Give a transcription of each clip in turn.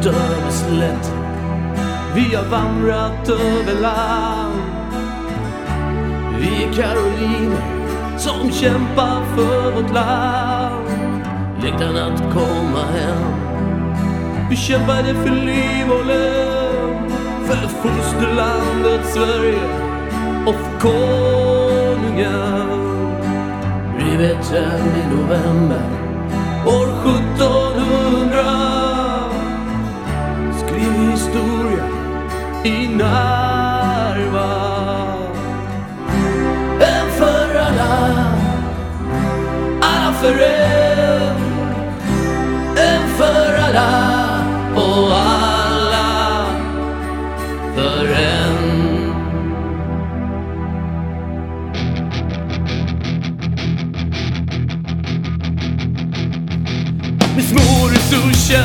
gått över slätt Vi har vandrat över land Vi är karoliner som kämpar för vårt land. Längtan att komma hem. Vi kämpade för liv och lön. För fosterlandet Sverige och för konungen. Vi vet än i november för en En för alla och alla för en. Med små resurser,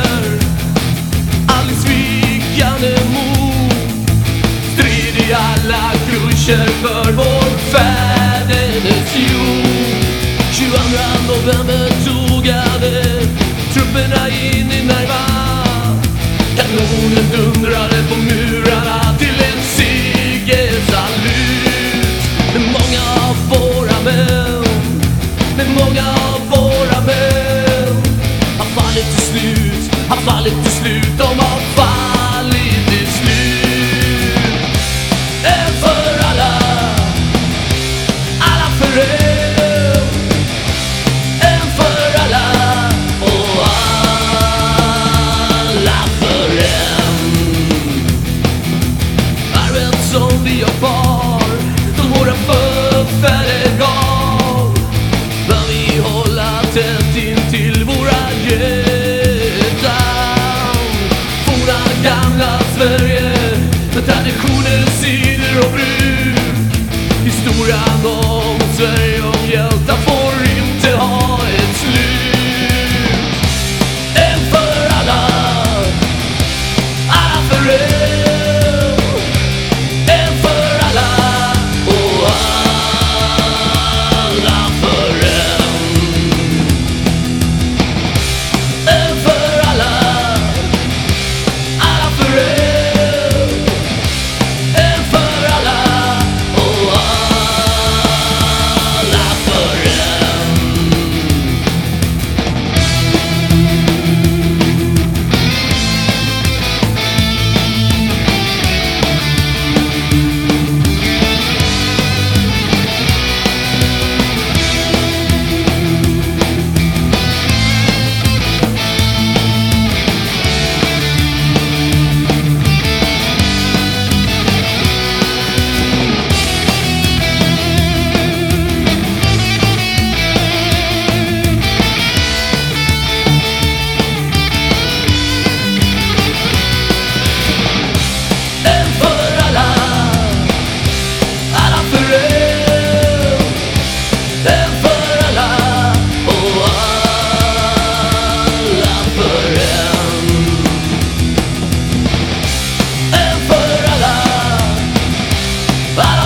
dundrade på murarna som vi har kvar. Som våra förfäder gav bör vi hålla tätt in till våra gäng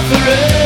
forever.